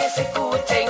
que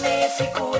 nesse cu.